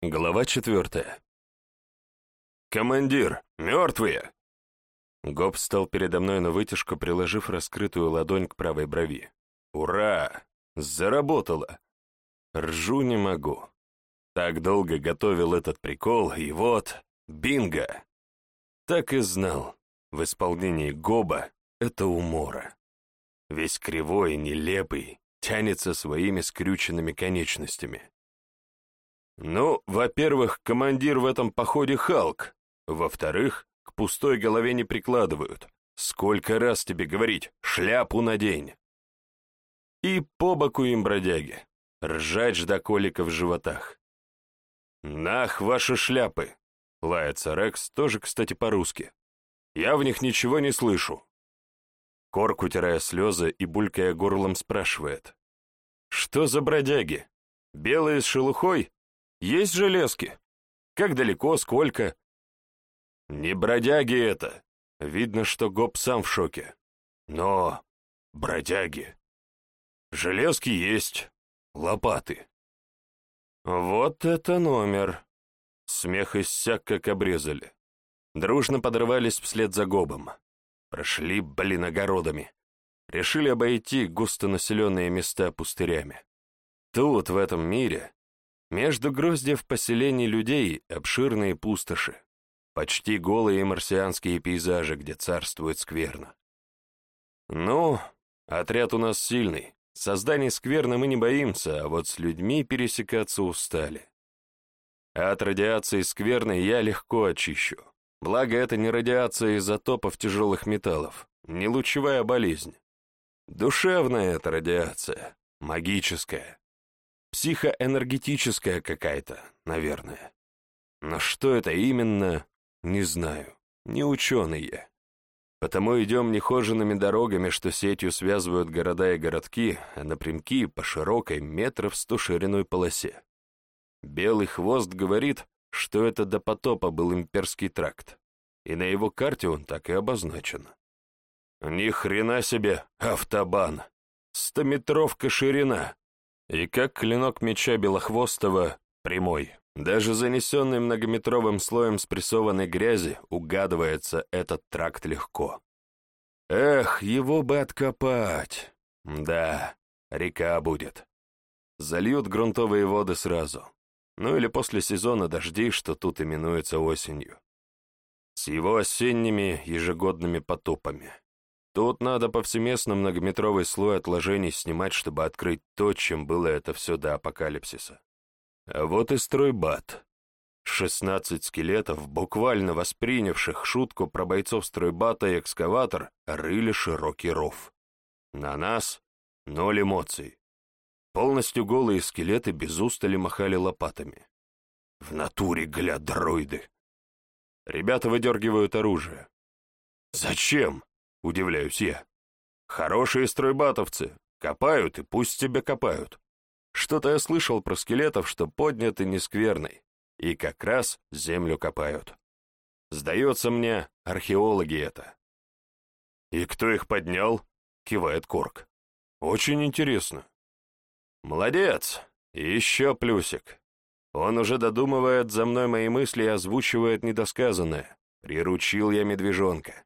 Глава четвертая. «Командир, мертвые!» Гоб встал передо мной на вытяжку, приложив раскрытую ладонь к правой брови. «Ура! Заработало!» Ржу не могу. Так долго готовил этот прикол, и вот, бинго! Так и знал, в исполнении Гоба это умора. Весь кривой, нелепый, тянется своими скрюченными конечностями. Ну, во-первых, командир в этом походе Халк. Во-вторых, к пустой голове не прикладывают. Сколько раз тебе говорить, шляпу надень. И по боку им бродяги. Ржать до колика в животах. «Нах, ваши шляпы!» — лается Рекс, тоже, кстати, по-русски. «Я в них ничего не слышу». Корк, утирая слезы и булькая горлом, спрашивает. «Что за бродяги? Белые с шелухой? Есть железки? Как далеко, сколько? Не бродяги это. Видно, что Гоп сам в шоке. Но бродяги. Железки есть, лопаты. Вот это номер. Смех иссяк, как обрезали. Дружно подрывались вслед за Гобом. Прошли, блин, огородами. Решили обойти густонаселенные места пустырями. Тут, в этом мире, между гроздьев поселений людей обширные пустоши, почти голые марсианские пейзажи, где царствует скверно. Ну, отряд у нас сильный, созданий скверны мы не боимся, а вот с людьми пересекаться устали. А от радиации скверны я легко очищу. Благо, это не радиация изотопов тяжелых металлов, не лучевая болезнь. Душевная это радиация, магическая. Психоэнергетическая какая-то, наверное. Но что это именно, не знаю. Не ученый я. Потому идем нехоженными дорогами, что сетью связывают города и городки, а напрямки по широкой метров сто шириной полосе. Белый хвост говорит, что это до потопа был имперский тракт, и на его карте он так и обозначен. Ни хрена себе, автобан! Стометровка ширина, и как клинок меча Белохвостого, прямой. Даже занесенный многометровым слоем спрессованной грязи, угадывается этот тракт легко. Эх, его бы откопать. Да, река будет. Зальют грунтовые воды сразу. Ну или после сезона дождей, что тут именуется осенью. С его осенними ежегодными потопами. Тут надо повсеместно многометровый слой отложений снимать, чтобы открыть то, чем было это все до апокалипсиса. А вот и стройбат. Шестнадцать скелетов, буквально воспринявших шутку про бойцов стройбата и экскаватор, рыли широкий ров. На нас ноль эмоций. Полностью голые скелеты без устали махали лопатами. В натуре, гля, дроиды. Ребята выдергивают оружие. Зачем? — удивляюсь я. «Хорошие стройбатовцы. Копают, и пусть тебе копают. Что-то я слышал про скелетов, что подняты нескверной, и как раз землю копают. Сдается мне, археологи это». «И кто их поднял?» — кивает Корк. «Очень интересно». «Молодец! еще плюсик. Он уже додумывает за мной мои мысли и озвучивает недосказанное. Приручил я медвежонка.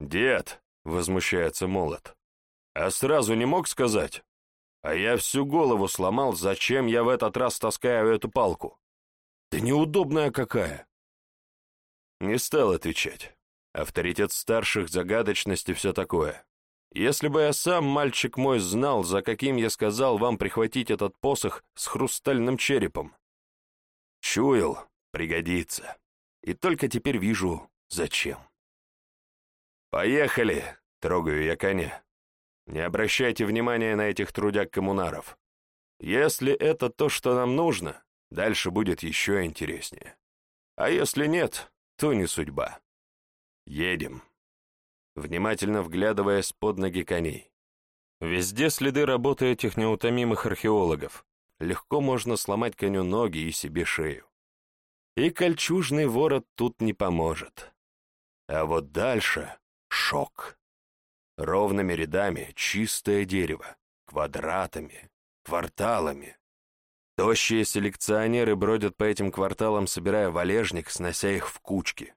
«Дед!» — возмущается молот. «А сразу не мог сказать? А я всю голову сломал, зачем я в этот раз таскаю эту палку? Да неудобная какая!» Не стал отвечать. Авторитет старших, загадочность и все такое. Если бы я сам, мальчик мой, знал, за каким я сказал вам прихватить этот посох с хрустальным черепом. Чуял, пригодится. И только теперь вижу, зачем. «Поехали!» — трогаю я коня. «Не обращайте внимания на этих трудяг-коммунаров. Если это то, что нам нужно, дальше будет еще интереснее. А если нет, то не судьба. Едем». Внимательно вглядываясь под ноги коней. Везде следы работы этих неутомимых археологов. Легко можно сломать коню ноги и себе шею. И кольчужный ворот тут не поможет. А вот дальше Шок. Ровными рядами чистое дерево, квадратами, кварталами. Тощие селекционеры бродят по этим кварталам, собирая валежник, снося их в кучки.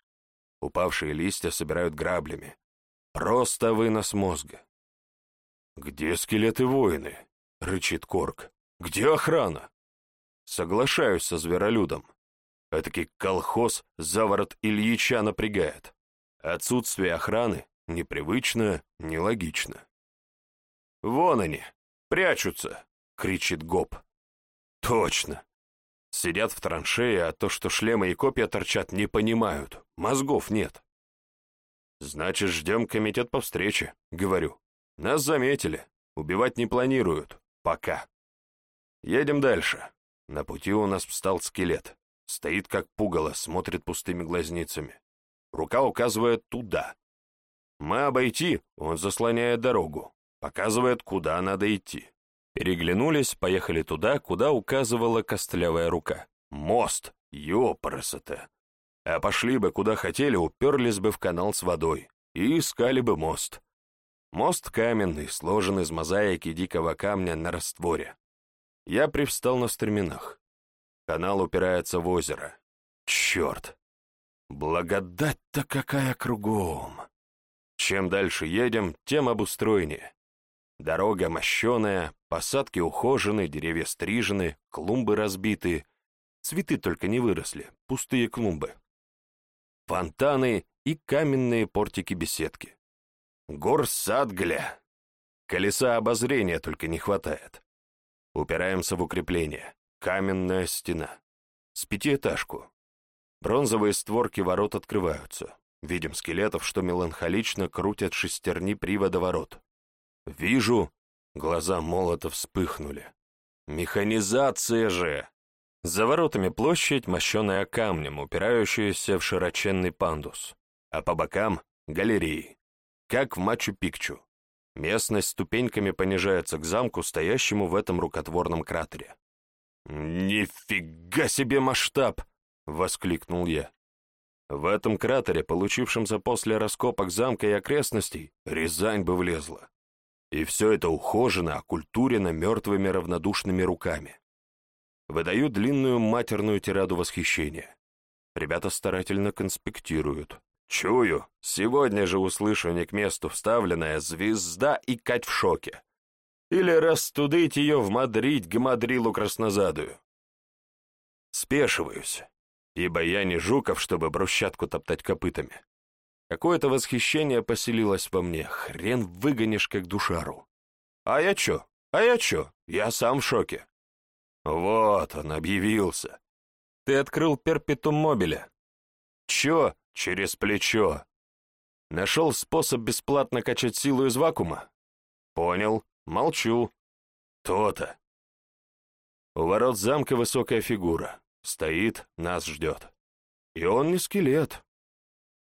Упавшие листья собирают граблями. Просто вынос мозга. «Где скелеты воины?» — рычит Корк. «Где охрана?» Соглашаюсь со зверолюдом. Этакий колхоз заворот Ильича напрягает. Отсутствие охраны непривычно, нелогично. «Вон они, прячутся!» — кричит Гоп. «Точно! Сидят в траншее, а то, что шлемы и копья торчат, не понимают. Мозгов нет. Значит, ждем комитет по встрече, говорю. Нас заметили. Убивать не планируют. Пока. Едем дальше. На пути у нас встал скелет. Стоит как пугало, смотрит пустыми глазницами. Рука указывает туда. Мы обойти, он заслоняет дорогу. Показывает, куда надо идти. Переглянулись, поехали туда, куда указывала костлявая рука. Мост! Ёпрасоте! А пошли бы, куда хотели, уперлись бы в канал с водой и искали бы мост. Мост каменный, сложен из мозаики дикого камня на растворе. Я привстал на стременах. Канал упирается в озеро. Черт! Благодать-то какая кругом! Чем дальше едем, тем обустроеннее. Дорога мощеная, посадки ухожены, деревья стрижены, клумбы разбиты. Цветы только не выросли, пустые клумбы. Фонтаны и каменные портики-беседки. Горсад, гля! Колеса обозрения только не хватает. Упираемся в укрепление. Каменная стена. С пятиэтажку. Бронзовые створки ворот открываются. Видим скелетов, что меланхолично крутят шестерни привода ворот. Вижу, глаза молота вспыхнули. Механизация же! За воротами площадь, мощеная камнем, упирающаяся в широченный пандус, а по бокам — галереи, как в Мачу-Пикчу. Местность ступеньками понижается к замку, стоящему в этом рукотворном кратере. «Нифига себе масштаб!» — воскликнул я. В этом кратере, получившемся после раскопок замка и окрестностей, Рязань бы влезла. И все это ухожено, окультурено мертвыми равнодушными руками. Выдаю длинную матерную тираду восхищения. Ребята старательно конспектируют. Чую, сегодня же услышу не к месту вставленная «Звезда» и «Кать в шоке». Или растудыть ее в Мадрид гамадрилу краснозадую. Спешиваюсь, ибо я не Жуков, чтобы брусчатку топтать копытами. Какое-то восхищение поселилось во мне, хрен выгонишь как душару. А я чё? А я чё? Я сам в шоке. Вот он, объявился. Ты открыл перпетум мобиля. Чё? Через плечо. Нашел способ бесплатно качать силу из вакуума? Понял, молчу. То-то. У ворот замка высокая фигура. Стоит, нас ждет. И он не скелет,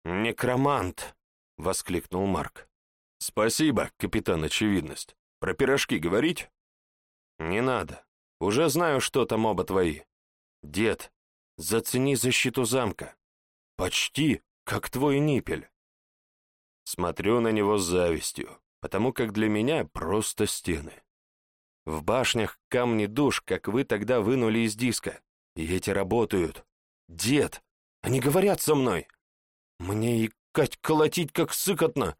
«Некромант!» — воскликнул Марк. «Спасибо, капитан Очевидность. Про пирожки говорить?» «Не надо. Уже знаю, что там оба твои. Дед, зацени защиту замка. Почти, как твой ниппель». Смотрю на него с завистью, потому как для меня просто стены. В башнях камни душ, как вы тогда вынули из диска. И эти работают. Дед, они говорят со мной. Мне и Кать колотить как сыкотно.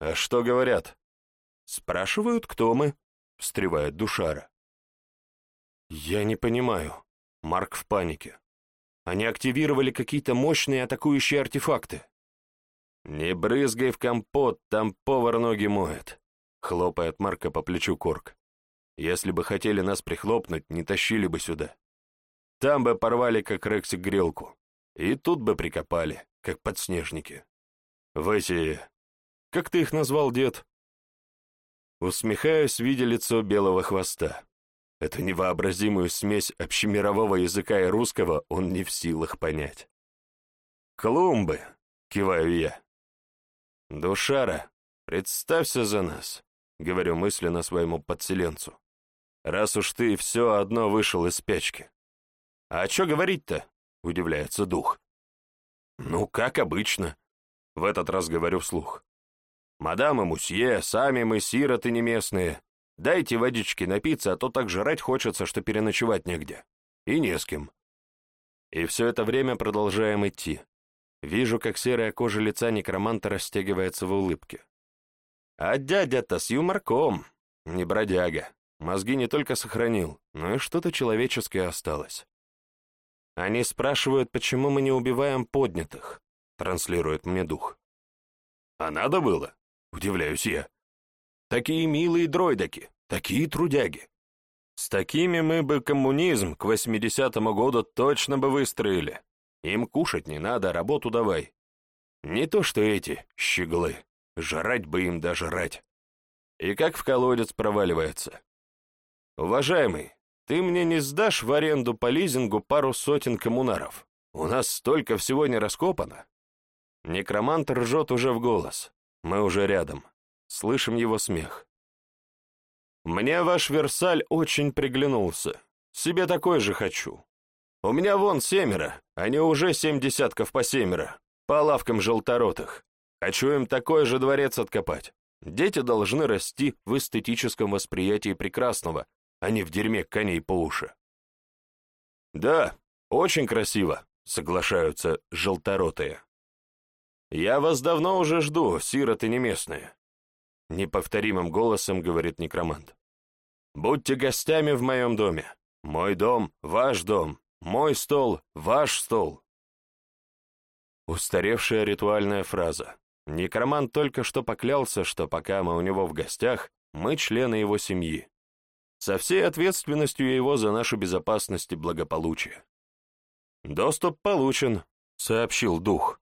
А что говорят? Спрашивают, кто мы, встревает Душара. Я не понимаю. Марк в панике. Они активировали какие-то мощные атакующие артефакты. «Не брызгай в компот, там повар ноги моет», — хлопает Марка по плечу Корк. «Если бы хотели нас прихлопнуть, не тащили бы сюда. Там бы порвали, как Рексик, грелку. И тут бы прикопали как подснежники. В эти... Как ты их назвал, дед? Усмехаясь, видя лицо белого хвоста. Эту невообразимую смесь общемирового языка и русского он не в силах понять. «Клумбы!» — киваю я. «Душара, представься за нас», — говорю мысленно своему подселенцу. «Раз уж ты все одно вышел из спячки». «А что говорить-то?» — удивляется дух. «Ну, как обычно», — в этот раз говорю вслух. «Мадам и мусье, сами мы сироты не местные. Дайте водички напиться, а то так жрать хочется, что переночевать негде. И не с кем. И все это время продолжаем идти. Вижу, как серая кожа лица некроманта растягивается в улыбке. А дядя-то с юморком, не бродяга. Мозги не только сохранил, но и что-то человеческое осталось. Они спрашивают, почему мы не убиваем поднятых, транслирует мне дух. А надо было? Удивляюсь я. Такие милые дроидаки, такие трудяги. С такими мы бы коммунизм к 80-му году точно бы выстроили. Им кушать не надо, работу давай. Не то что эти, щеглы. Жрать бы им даже жрать. И как в колодец проваливается. Уважаемый, ты мне не сдашь в аренду по лизингу пару сотен коммунаров? У нас столько всего не раскопано. Некромант ржет уже в голос. Мы уже рядом. Слышим его смех. Мне ваш Версаль очень приглянулся. Себе такой же хочу. У меня вон семеро, а не уже семь десятков по семеро, по лавкам желторотых. Хочу им такой же дворец откопать. Дети должны расти в эстетическом восприятии прекрасного, а не в дерьме коней по уши. Да, очень красиво, соглашаются желторотые. Я вас давно уже жду, сироты не местные. Неповторимым голосом говорит некромант. Будьте гостями в моем доме. Мой дом — ваш дом. Мой стол — ваш стол. Устаревшая ритуальная фраза. Некромант только что поклялся, что пока мы у него в гостях, мы члены его семьи. Со всей ответственностью его за нашу безопасность и благополучие. «Доступ получен», — сообщил дух.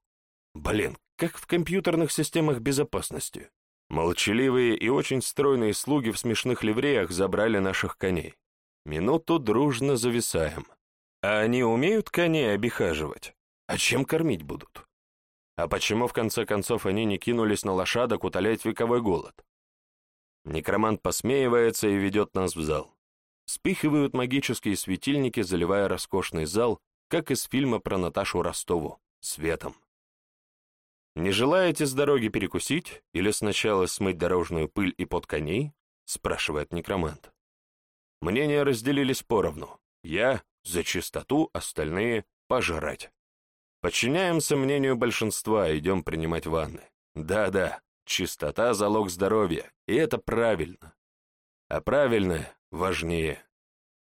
«Блин, как в компьютерных системах безопасности. Молчаливые и очень стройные слуги в смешных ливреях забрали наших коней. Минуту дружно зависаем. А они умеют коней обихаживать? А чем кормить будут? А почему, в конце концов, они не кинулись на лошадок утолять вековой голод? Некромант посмеивается и ведет нас в зал. Спихивают магические светильники, заливая роскошный зал, как из фильма про Наташу Ростову, светом. «Не желаете с дороги перекусить или сначала смыть дорожную пыль и под коней?» — спрашивает некромант. Мнения разделились поровну. Я за чистоту, остальные — пожрать. Подчиняемся мнению большинства, идем принимать ванны. Да-да, чистота — залог здоровья, и это правильно. А правильное важнее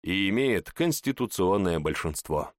и имеет конституционное большинство.